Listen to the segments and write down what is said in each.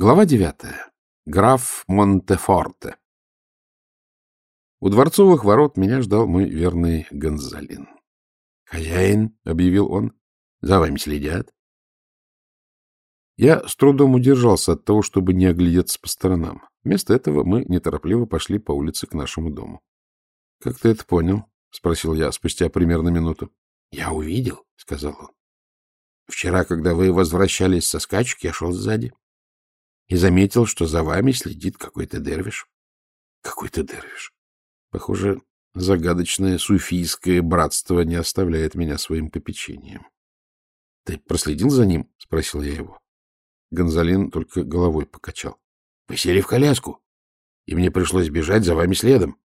Глава девятая. Граф Монтефорте. У дворцовых ворот меня ждал мой верный Гонзалин. — Хозяин, — объявил он, — за вами следят. Я с трудом удержался от того, чтобы не оглядеться по сторонам. Вместо этого мы неторопливо пошли по улице к нашему дому. — Как ты это понял? — спросил я спустя примерно минуту. — Я увидел, — сказал он. — Вчера, когда вы возвращались со скачек, я шел сзади и заметил, что за вами следит какой-то дервиш. Какой-то дервиш. Похоже, загадочное суфийское братство не оставляет меня своим попечением. — Ты проследил за ним? — спросил я его. Гонзалин только головой покачал. — Вы сели в коляску, и мне пришлось бежать за вами следом.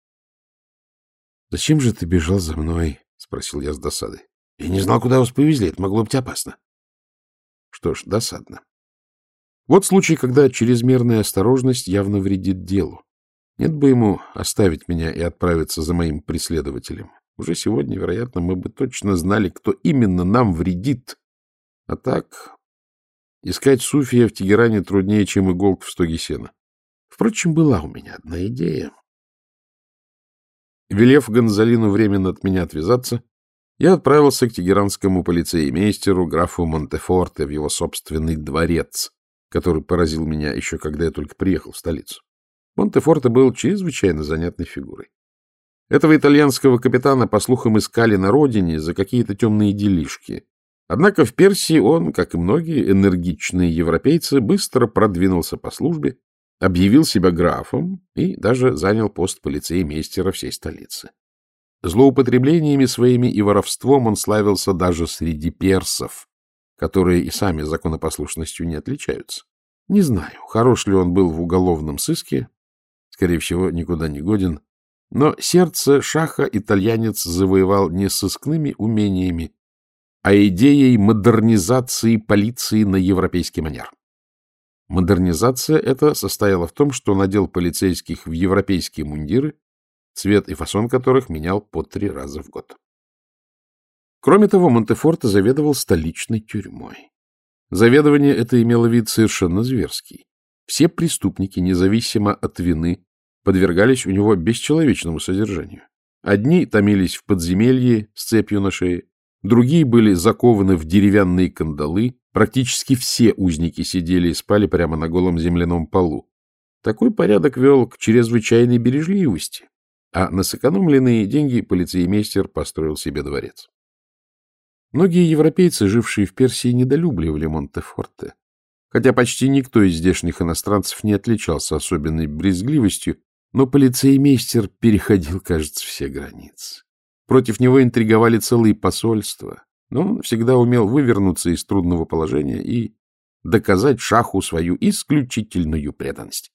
— Зачем же ты бежал за мной? — спросил я с досадой. — Я не знал, куда вас повезли. Это могло быть опасно. Что ж, досадно. Вот случай, когда чрезмерная осторожность явно вредит делу. Нет бы ему оставить меня и отправиться за моим преследователем. Уже сегодня, вероятно, мы бы точно знали, кто именно нам вредит. А так, искать Суфия в Тегеране труднее, чем иголку в стоге сена. Впрочем, была у меня одна идея. Велев Гонзалину временно от меня отвязаться, я отправился к тегеранскому полицеймейстеру графу Монтефорте в его собственный дворец, который поразил меня еще когда я только приехал в столицу. Монтефорте был чрезвычайно занятной фигурой. Этого итальянского капитана, по слухам, искали на родине за какие-то темные делишки. Однако в Персии он, как и многие энергичные европейцы, быстро продвинулся по службе, объявил себя графом и даже занял пост полицеймейстера всей столицы. Злоупотреблениями своими и воровством он славился даже среди персов, которые и сами законопослушностью не отличаются. Не знаю, хорош ли он был в уголовном сыске, скорее всего, никуда не годен, но сердце шаха итальянец завоевал не сыскными умениями, а идеей модернизации полиции на европейский манер. Модернизация эта состояла в том, что надел полицейских в европейские мундиры, цвет и фасон которых менял по три раза в год. Кроме того, Монтефорте заведовал столичной тюрьмой. Заведование это имело вид совершенно зверский. Все преступники, независимо от вины, подвергались у него бесчеловечному содержанию. Одни томились в подземелье с цепью на шее, другие были закованы в деревянные кандалы, практически все узники сидели и спали прямо на голом земляном полу. Такой порядок вел к чрезвычайной бережливости, а на сэкономленные деньги полицеймейстер построил себе дворец. Многие европейцы, жившие в Персии, недолюбливали Монтефорте, хотя почти никто из здешних иностранцев не отличался особенной брезгливостью, но полицеймейстер переходил, кажется, все границы. Против него интриговали целые посольства, но он всегда умел вывернуться из трудного положения и доказать шаху свою исключительную преданность.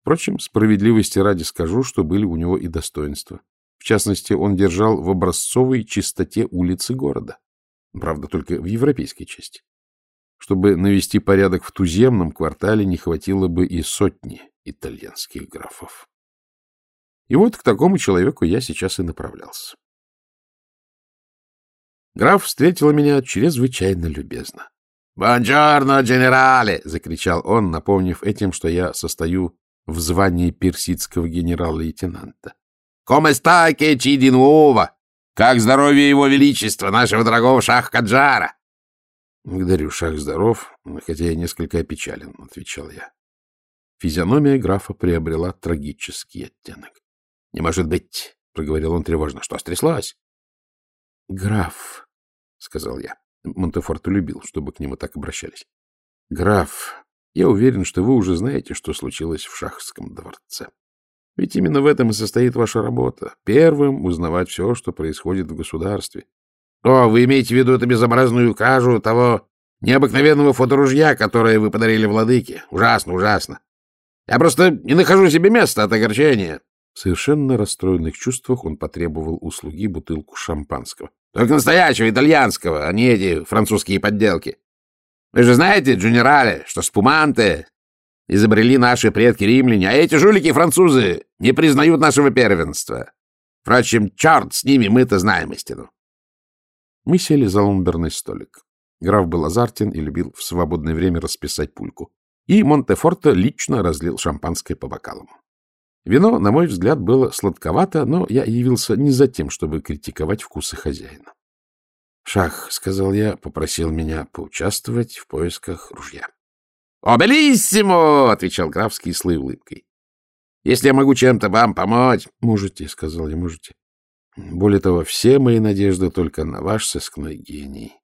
Впрочем, справедливости ради скажу, что были у него и достоинства. В частности, он держал в образцовой чистоте улицы города. Правда, только в европейской части. Чтобы навести порядок в туземном квартале, не хватило бы и сотни итальянских графов. И вот к такому человеку я сейчас и направлялся. Граф встретил меня чрезвычайно любезно. «Бонджорно, генерале!» — закричал он, напомнив этим, что я состою в звании персидского генерал-лейтенанта. «Come sta, che ci di nuovo?» Как здоровье его величества, нашего дорогого шах Каджара? — Благодарю, шах здоров, хотя я несколько опечален, — отвечал я. Физиономия графа приобрела трагический оттенок. — Не может быть, — проговорил он тревожно. — Что стряслось? — Граф, — сказал я. Монтефорт любил, чтобы к нему так обращались. — Граф, я уверен, что вы уже знаете, что случилось в шахском дворце. Ведь именно в этом и состоит ваша работа. Первым узнавать все, что происходит в государстве. О, вы имеете в виду эту безобразную кажу того необыкновенного фоторужья, которое вы подарили владыке? Ужасно, ужасно. Я просто не нахожу себе места от огорчения. В совершенно расстроенных чувствах он потребовал услуги бутылку шампанского. Только настоящего, итальянского, а не эти французские подделки. Вы же знаете, дженерале, что спуманты изобрели наши предки-римляне, а эти жулики-французы не признают нашего первенства. Впрочем, черт с ними, мы-то знаем истину. Мы сели за ломберный столик. Граф был азартен и любил в свободное время расписать пульку. и Монтефорто лично разлил шампанское по бокалам. Вино, на мой взгляд, было сладковато, но я явился не за тем, чтобы критиковать вкусы хозяина. «Шах», — сказал я, — попросил меня поучаствовать в поисках ружья. «Обелиссимо!» — отвечал граф с кислой улыбкой. «Если я могу чем-то вам помочь...» «Можете», — сказал я, — «можете. Более того, все мои надежды только на ваш сыскной гений».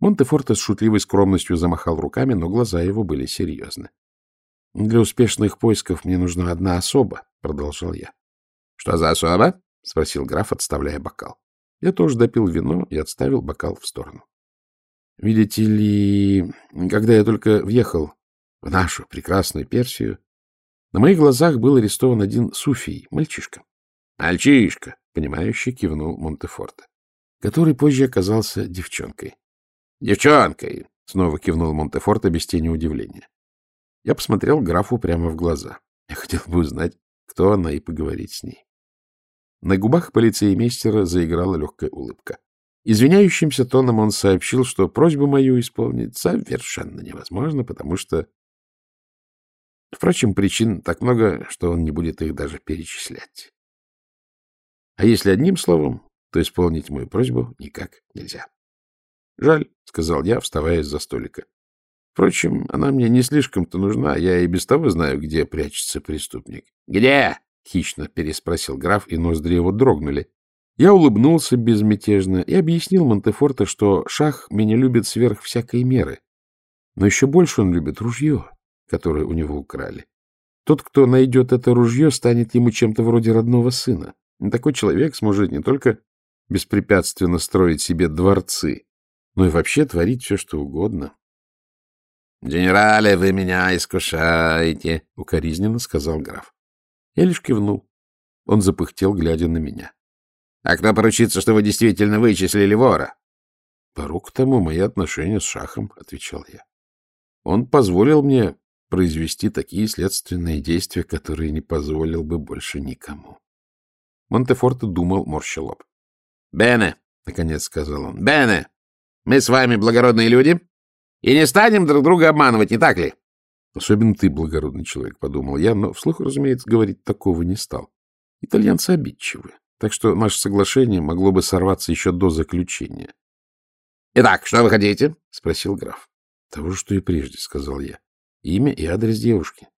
Монтефорте с шутливой скромностью замахал руками, но глаза его были серьезны. «Для успешных поисков мне нужна одна особа», — продолжал я. «Что за особа?» — спросил граф, отставляя бокал. Я тоже допил вино и отставил бокал в сторону. Видите ли, когда я только въехал в нашу прекрасную Персию, на моих глазах был арестован один суфий, мальчишка. «Мальчишка!» — понимающе кивнул Монтефорте, который позже оказался девчонкой. «Девчонкой!» — снова кивнул Монтефорте без тени удивления. Я посмотрел графу прямо в глаза. Я хотел бы узнать, кто она, и поговорить с ней. На губах полицеймейстера заиграла легкая улыбка. Извиняющимся тоном он сообщил, что просьбу мою исполнить совершенно невозможно, потому что... Впрочем, причин так много, что он не будет их даже перечислять. А если одним словом, то исполнить мою просьбу никак нельзя. — Жаль, — сказал я, вставая из-за столика. Впрочем, она мне не слишком-то нужна, я и без того знаю, где прячется преступник. — Где? — хищно переспросил граф, и ноздри его дрогнули. Я улыбнулся безмятежно и объяснил Монтефорте, что шах меня любит сверх всякой меры. Но еще больше он любит ружье, которое у него украли. Тот, кто найдет это ружье, станет ему чем-то вроде родного сына. Такой человек сможет не только беспрепятственно строить себе дворцы, но и вообще творить все, что угодно. — Генерале, вы меня искушаете, — укоризненно сказал граф. Я лишь кивнул. Он запыхтел, глядя на меня. — А кто поручится, что вы действительно вычислили вора? — Порог тому мои отношения с Шахом, — отвечал я. Он позволил мне произвести такие следственные действия, которые не позволил бы больше никому. Монтефорте думал, морща лоб. — Бене, — наконец сказал он, — Бене, мы с вами благородные люди, и не станем друг друга обманывать, не так ли? — Особенно ты, благородный человек, — подумал я, но вслух, разумеется, говорить такого не стал. Итальянцы обидчивы, так что наше соглашение могло бы сорваться еще до заключения. — Итак, что вы хотите? — спросил граф. — Того, что и прежде, — сказал я. Имя и адрес девушки.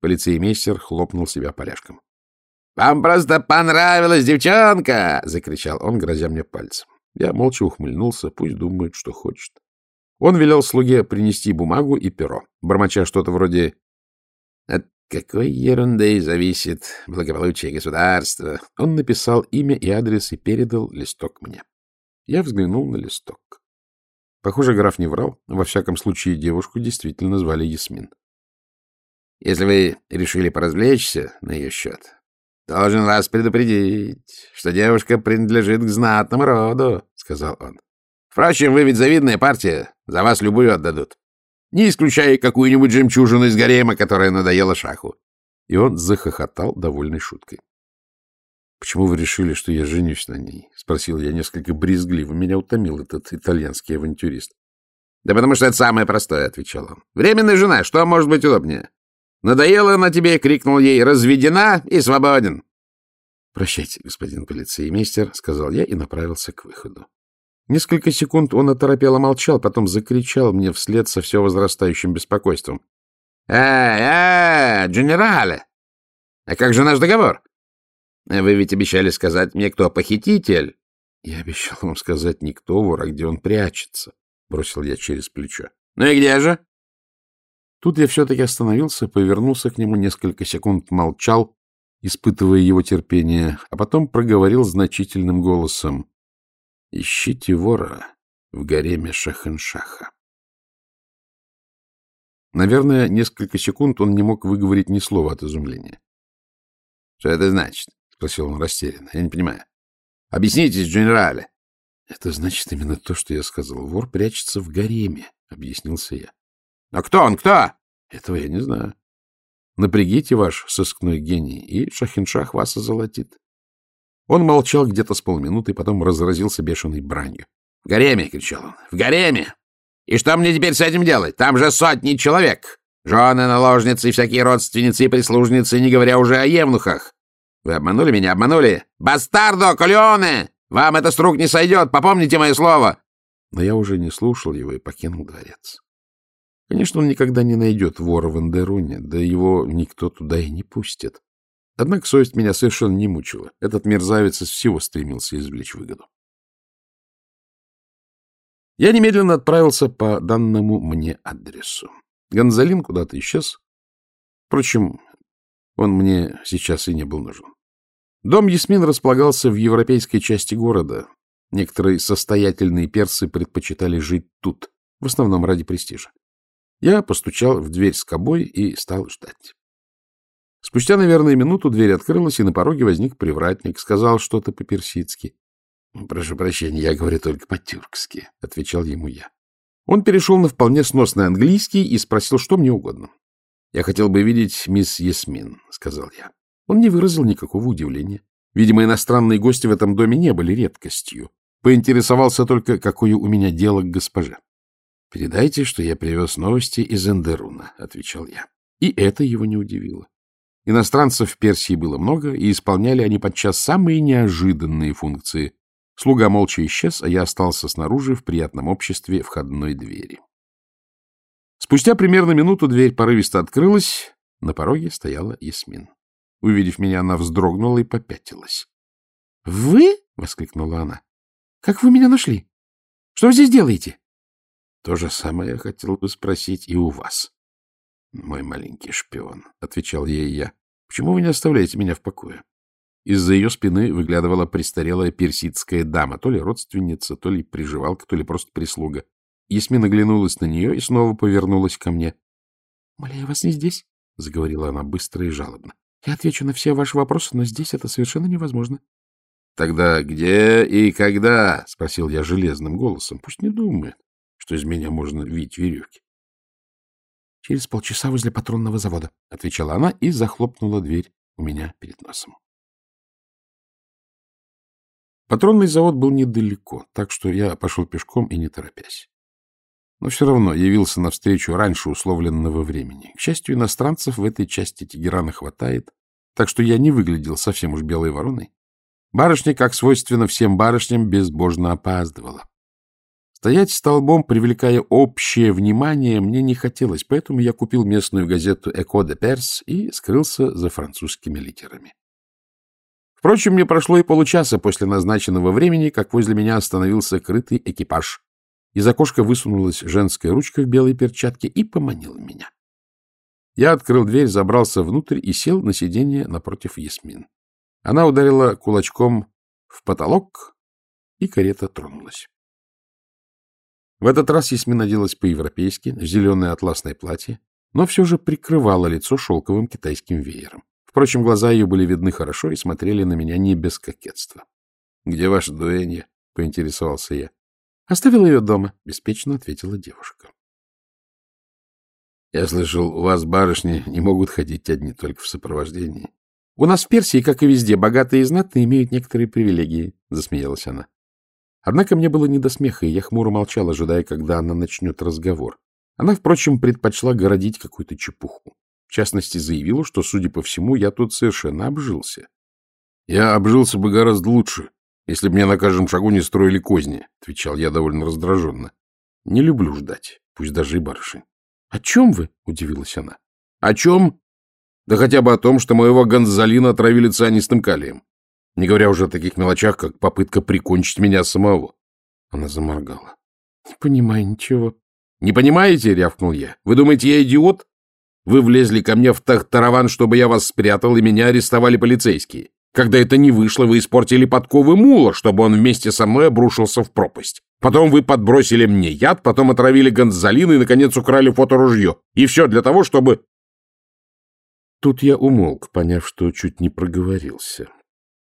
Полицеймейстер хлопнул себя поляшком. — Вам просто понравилась девчонка! — закричал он, грозя мне пальцем. Я молча ухмыльнулся, пусть думает, что хочет. Он велел слуге принести бумагу и перо, бормоча что-то вроде «От какой ерунды зависит благополучие государства?» Он написал имя и адрес и передал листок мне. Я взглянул на листок. Похоже, граф не врал. Во всяком случае, девушку действительно звали Ясмин. «Если вы решили поразвлечься на ее счет, должен вас предупредить, что девушка принадлежит к знатному роду», — сказал он. Впрочем, вы ведь завидная партия, за вас любую отдадут. Не исключая какую-нибудь жемчужину из гарема, которая надоела шаху. И он захохотал довольной шуткой. — Почему вы решили, что я женюсь на ней? — спросил я несколько брезгливо. Меня утомил этот итальянский авантюрист. — Да потому что это самое простое, — отвечал он. — Временная жена, что может быть удобнее? Надоела она тебе, — крикнул ей, — разведена и свободен. — Прощайте, господин полицеймейстер, — сказал я и направился к выходу. Несколько секунд он оторопело молчал, потом закричал мне вслед со все возрастающим беспокойством. — Эй, эй, генерале! А как же наш договор? Вы ведь обещали сказать мне, кто похититель. — Я обещал вам сказать не кто вор, а где он прячется, — бросил я через плечо. — Ну и где же? Тут я все-таки остановился, повернулся к нему, несколько секунд молчал, испытывая его терпение, а потом проговорил значительным голосом. Ищите вора в гареме Шахеншаха. Наверное, несколько секунд он не мог выговорить ни слова от изумления. — Что это значит? — спросил он растерянно. — Я не понимаю. — Объяснитесь, генерале. — Это значит именно то, что я сказал. Вор прячется в гареме, — объяснился я. — А кто он, кто? — Этого я не знаю. Напрягите ваш сыскной гений, и Шахиншах вас озолотит. Он молчал где-то с полминуты, потом разразился бешеной бранью. — В гареме! — кричал он. — В гареме! И что мне теперь с этим делать? Там же сотни человек! Жены, наложницы, всякие родственницы и прислужницы, не говоря уже о евнухах. Вы обманули меня, обманули? Бастардо, Колеоне! Вам это с рук не сойдет, попомните мое слово!» Но я уже не слушал его и покинул дворец. Конечно, он никогда не найдет вора в Андеруне, да его никто туда и не пустит. Однако совесть меня совершенно не мучила. Этот мерзавец из всего стремился извлечь выгоду. Я немедленно отправился по данному мне адресу. Гонзалин куда-то исчез. Впрочем, он мне сейчас и не был нужен. Дом Ясмин располагался в европейской части города. Некоторые состоятельные персы предпочитали жить тут, в основном ради престижа. Я постучал в дверь с кобой и стал ждать. Спустя, наверное, минуту дверь открылась, и на пороге возник привратник, сказал что-то по-персидски. — Прошу прощения, я говорю только по-тюркски, — отвечал ему я. Он перешел на вполне сносный английский и спросил, что мне угодно. — Я хотел бы видеть мисс Ясмин, — сказал я. Он не выразил никакого удивления. Видимо, иностранные гости в этом доме не были редкостью. Поинтересовался только, какое у меня дело к госпоже. — Передайте, что я привез новости из Эндеруна, — отвечал я. И это его не удивило. Иностранцев в Персии было много, и исполняли они подчас самые неожиданные функции. Слуга молча исчез, а я остался снаружи в приятном обществе входной двери. Спустя примерно минуту дверь порывисто открылась, на пороге стояла Ясмин. Увидев меня, она вздрогнула и попятилась. — Вы? — воскликнула она. — Как вы меня нашли? Что вы здесь делаете? — То же самое я хотел бы спросить и у вас. — Мой маленький шпион, — отвечал ей я. — Почему вы не оставляете меня в покое? Из-за ее спины выглядывала престарелая персидская дама, то ли родственница, то ли приживалка, то ли просто прислуга. Ясмин оглянулась на нее и снова повернулась ко мне. — Умоляю вас не здесь, — заговорила она быстро и жалобно. — Я отвечу на все ваши вопросы, но здесь это совершенно невозможно. — Тогда где и когда? — спросил я железным голосом. Пусть не думает, что из меня можно вить веревки. — Через полчаса возле патронного завода, — отвечала она и захлопнула дверь у меня перед носом. Патронный завод был недалеко, так что я пошел пешком и не торопясь но все равно явился навстречу раньше условленного времени. К счастью, иностранцев в этой части Тегерана хватает, так что я не выглядел совсем уж белой вороной. Барышня, как свойственно всем барышням, безбожно опаздывала. Стоять столбом, привлекая общее внимание, мне не хотелось, поэтому я купил местную газету «Эко де Перс» и скрылся за французскими литерами. Впрочем, не прошло и получаса после назначенного времени, как возле меня остановился крытый экипаж. Из окошка высунулась женская ручка в белой перчатке и поманила меня. Я открыл дверь, забрался внутрь и сел на сиденье напротив Ясмин. Она ударила кулачком в потолок, и карета тронулась. В этот раз Ясмин оделась по-европейски, в зеленое атласное платье, но все же прикрывала лицо шелковым китайским веером. Впрочем, глаза ее были видны хорошо и смотрели на меня не без кокетства. — Где ваше дуэнье? — поинтересовался я. Оставила ее дома, — беспечно ответила девушка. — Я слышал, у вас барышни не могут ходить одни только в сопровождении. — У нас в Персии, как и везде, богатые и знатные имеют некоторые привилегии, — засмеялась она. Однако мне было не до смеха, и я хмуро молчал, ожидая, когда она начнет разговор. Она, впрочем, предпочла городить какую-то чепуху. В частности, заявила, что, судя по всему, я тут совершенно обжился. — Я обжился бы гораздо лучше, если бы мне на каждом шагу не строили козни, — отвечал я довольно раздраженно. — Не люблю ждать, пусть даже и барышень. — О чем вы? — удивилась она. — О чем? Да хотя бы о том, что моего Гонзалина отравили цианистым калием. Не говоря уже о таких мелочах, как попытка прикончить меня самого. Она заморгала. — Не понимаю ничего. — Не понимаете? — рявкнул я. — Вы думаете, я идиот? Вы влезли ко мне в тахтараван, чтобы я вас спрятал, и меня арестовали полицейские. Когда это не вышло, вы испортили подковы мула, чтобы он вместе со мной обрушился в пропасть. Потом вы подбросили мне яд, потом отравили Гонзалина и, наконец, украли фоторужье. И все для того, чтобы... Тут я умолк, поняв, что чуть не проговорился.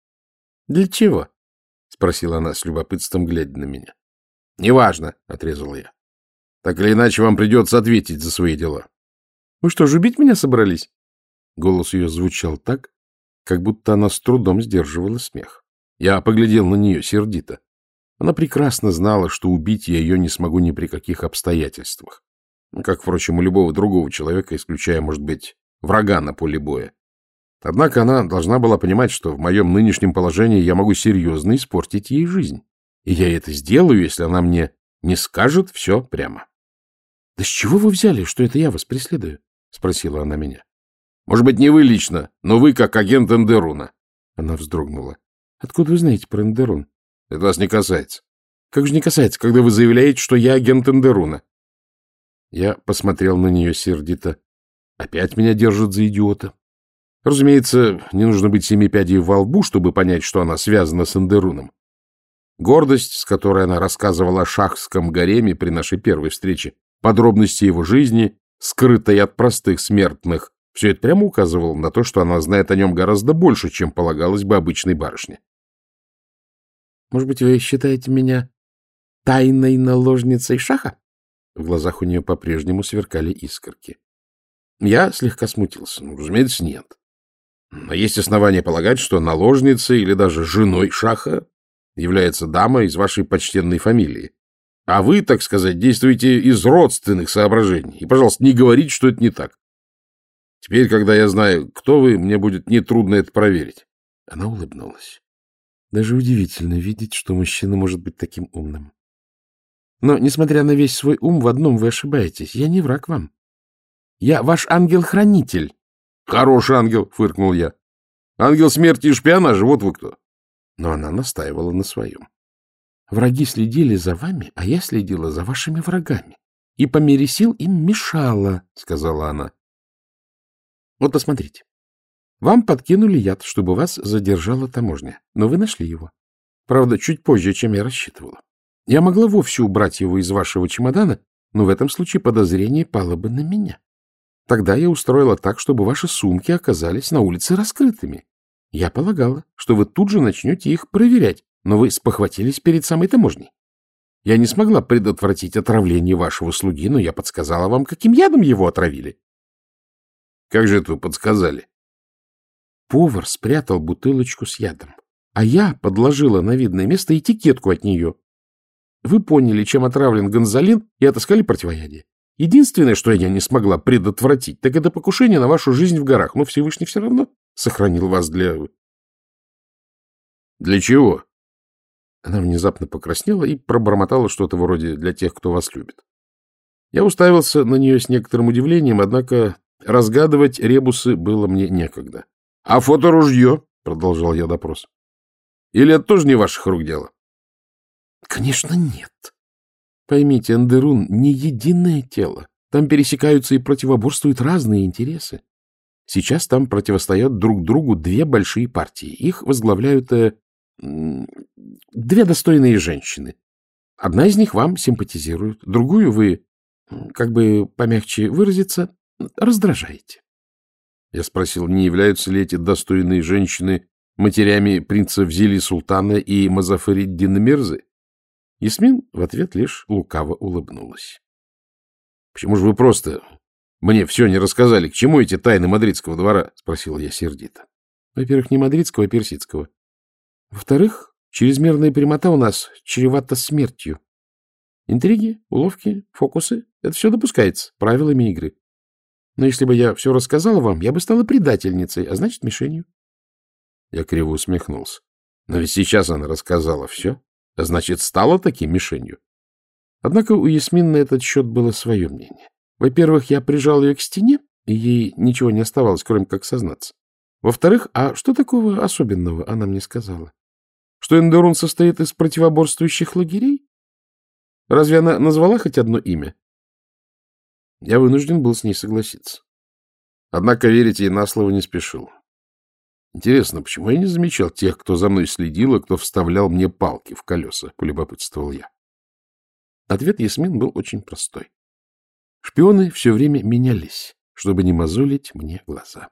— Для чего? — спросила она с любопытством, глядя на меня. — Неважно, — отрезал я. — Так или иначе, вам придется ответить за свои дела. — Вы что, ж убить меня собрались? Голос ее звучал так, как будто она с трудом сдерживала смех. Я поглядел на нее сердито. Она прекрасно знала, что убить я ее не смогу ни при каких обстоятельствах. как, впрочем, у любого другого человека, исключая, может быть, врага на поле боя. Однако она должна была понимать, что в моем нынешнем положении я могу серьезно испортить ей жизнь. И я это сделаю, если она мне не скажет все прямо. — Да с чего вы взяли, что это я вас преследую? — спросила она меня. — Может быть, не вы лично, но вы как агент Эндеруна. Она вздрогнула. — Откуда вы знаете про Эндерун? — Это вас не касается. — Как же не касается, когда вы заявляете, что я агент Эндеруна? Я посмотрел на нее сердито. Опять меня держат за идиота. Разумеется, не нужно быть семи пядей во лбу, чтобы понять, что она связана с Эндеруном. Гордость, с которой она рассказывала о шахском гареме при нашей первой встрече, подробности его жизни, скрытой от простых смертных, все это прямо указывало на то, что она знает о нем гораздо больше, чем полагалось бы обычной барышне. — Может быть, вы считаете меня тайной наложницей шаха? В глазах у нее по-прежнему сверкали искорки. Я слегка смутился. Ну, разумеется, нет. Но есть основания полагать, что наложницей или даже женой шаха является дама из вашей почтенной фамилии. А вы, так сказать, действуете из родственных соображений. И, пожалуйста, не говорите, что это не так. Теперь, когда я знаю, кто вы, мне будет нетрудно это проверить. Она улыбнулась. Даже удивительно видеть, что мужчина может быть таким умным. Но, несмотря на весь свой ум, в одном вы ошибаетесь. Я не враг вам. Я ваш ангел-хранитель. Хороший ангел, фыркнул я. Ангел смерти и шпионажа, вот вы кто. Но она настаивала на своем. Враги следили за вами, а я следила за вашими врагами. И по мере сил им мешала, сказала она. Вот посмотрите. Вам подкинули яд, чтобы вас задержала таможня, но вы нашли его. Правда, чуть позже, чем я рассчитывала. Я могла вовсе убрать его из вашего чемодана, но в этом случае подозрение пало бы на меня. Тогда я устроила так, чтобы ваши сумки оказались на улице раскрытыми. Я полагала, что вы тут же начнете их проверять, но вы спохватились перед самой таможней. Я не смогла предотвратить отравление вашего слуги, но я подсказала вам, каким ядом его отравили. — Как же это вы подсказали? Повар спрятал бутылочку с ядом, а я подложила на видное место этикетку от нее. Вы поняли, чем отравлен гонзолин, и отыскали противоядие. Единственное, что я не смогла предотвратить, так это покушение на вашу жизнь в горах. Но Всевышний все равно сохранил вас для... Для чего? Она внезапно покраснела и пробормотала что-то вроде «для тех, кто вас любит». Я уставился на нее с некоторым удивлением, однако разгадывать ребусы было мне некогда. — А фоторужье? — продолжал я допрос. — Или это тоже не ваших рук дело? — Конечно, нет. Поймите, Андерун — не единое тело. Там пересекаются и противоборствуют разные интересы. Сейчас там противостоят друг другу две большие партии. Их возглавляют э, две достойные женщины. Одна из них вам симпатизирует, другую вы, как бы помягче выразиться, раздражаете. Я спросил, не являются ли эти достойные женщины матерями принца Взили Султана и Мазафариддина Мирзы? Ясмин в ответ лишь лукаво улыбнулась. — Почему же вы просто мне все не рассказали? К чему эти тайны мадридского двора? — спросил я сердито. — Во-первых, не мадридского, а персидского. Во-вторых, чрезмерная прямота у нас чревата смертью. Интриги, уловки, фокусы — это все допускается правилами игры. Но если бы я все рассказала вам, я бы стала предательницей, а значит, мишенью. Я криво усмехнулся. Но ведь сейчас она рассказала все, а значит, стала таким мишенью. Однако у Ясмин на этот счет было свое мнение. Во-первых, я прижал ее к стене, и ей ничего не оставалось, кроме как сознаться. Во-вторых, а что такого особенного она мне сказала? Что Эндерун состоит из противоборствующих лагерей? Разве она назвала хоть одно имя? Я вынужден был с ней согласиться. Однако верить ей на слово не спешил. Интересно, почему я не замечал тех, кто за мной следил и кто вставлял мне палки в колеса, — полюбопытствовал я. Ответ Ясмин был очень простой. Шпионы все время менялись, чтобы не мозолить мне глаза.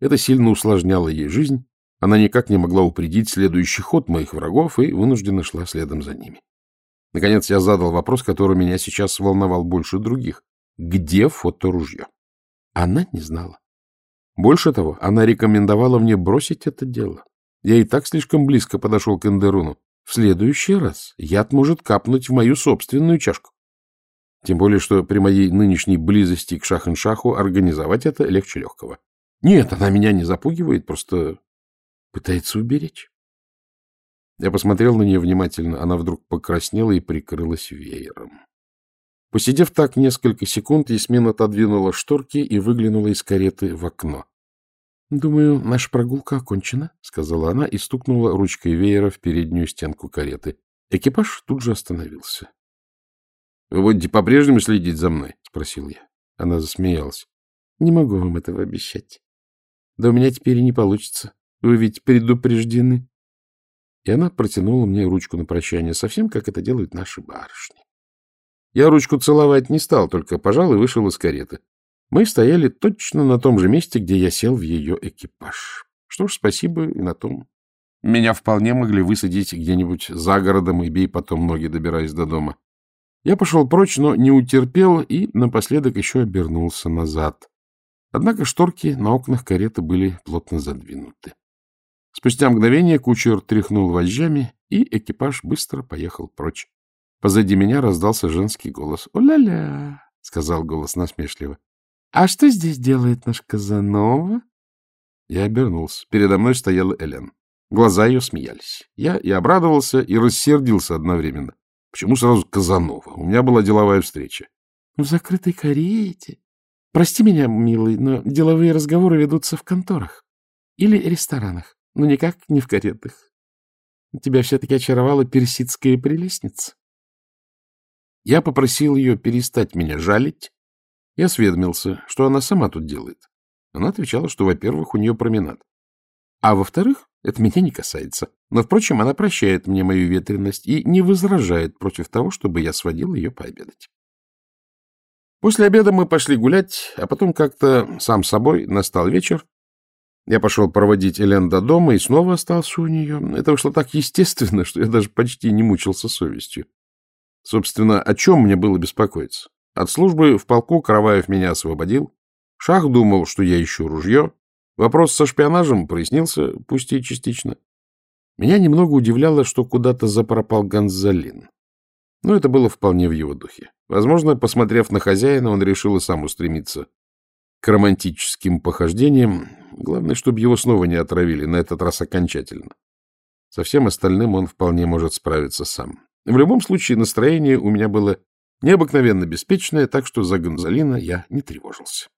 Это сильно усложняло ей жизнь, она никак не могла упредить следующий ход моих врагов и вынуждена шла следом за ними. Наконец я задал вопрос, который меня сейчас волновал больше других. Где фоторужье? Она не знала. Больше того, она рекомендовала мне бросить это дело. Я и так слишком близко подошел к Эндеруну. В следующий раз яд может капнуть в мою собственную чашку. Тем более, что при моей нынешней близости к Шахен-Шаху организовать это легче легкого. Нет, она меня не запугивает, просто пытается уберечь. Я посмотрел на нее внимательно. Она вдруг покраснела и прикрылась веером. Посидев так несколько секунд, Ясмин отодвинула шторки и выглянула из кареты в окно. — Думаю, наша прогулка окончена, — сказала она и стукнула ручкой веера в переднюю стенку кареты. Экипаж тут же остановился. — Вы будете по-прежнему следить за мной? — спросил я. Она засмеялась. — Не могу вам этого обещать. Да у меня теперь и не получится. Вы ведь предупреждены. И она протянула мне ручку на прощание, совсем как это делают наши барышни. Я ручку целовать не стал, только пожал и вышел из кареты. Мы стояли точно на том же месте, где я сел в ее экипаж. Что ж, спасибо и на том. Меня вполне могли высадить где-нибудь за городом и бей потом ноги, добираясь до дома. Я пошел прочь, но не утерпел и напоследок еще обернулся назад. Однако шторки на окнах кареты были плотно задвинуты. Спустя мгновение кучер тряхнул вожжами, и экипаж быстро поехал прочь. Позади меня раздался женский голос. «О-ля-ля!» — сказал голос насмешливо. «А что здесь делает наш Казанова?» Я обернулся. Передо мной стояла Элен. Глаза ее смеялись. Я и обрадовался, и рассердился одновременно. Почему сразу Казанова? У меня была деловая встреча. — В закрытой карете. Прости меня, милый, но деловые разговоры ведутся в конторах. Или ресторанах, но никак не в каретах. Тебя все-таки очаровала персидская прелестница. Я попросил ее перестать меня жалить и осведомился, что она сама тут делает. Она отвечала, что, во-первых, у нее променад, а во-вторых, это меня не касается. Но, впрочем, она прощает мне мою ветренность и не возражает против того, чтобы я сводил ее пообедать. После обеда мы пошли гулять, а потом как-то сам собой настал вечер. Я пошел проводить Элен до дома и снова остался у нее. Это вышло так естественно, что я даже почти не мучился совестью. Собственно, о чем мне было беспокоиться? От службы в полку Караваев меня освободил. Шах думал, что я ищу ружье. Вопрос со шпионажем прояснился, пусть и частично. Меня немного удивляло, что куда-то запропал Гонзалин. Но это было вполне в его духе. Возможно, посмотрев на хозяина, он решил и сам устремиться к романтическим похождениям. Главное, чтобы его снова не отравили, на этот раз окончательно. Со всем остальным он вполне может справиться сам. В любом случае, настроение у меня было необыкновенно беспечное, так что за Гонзалина я не тревожился.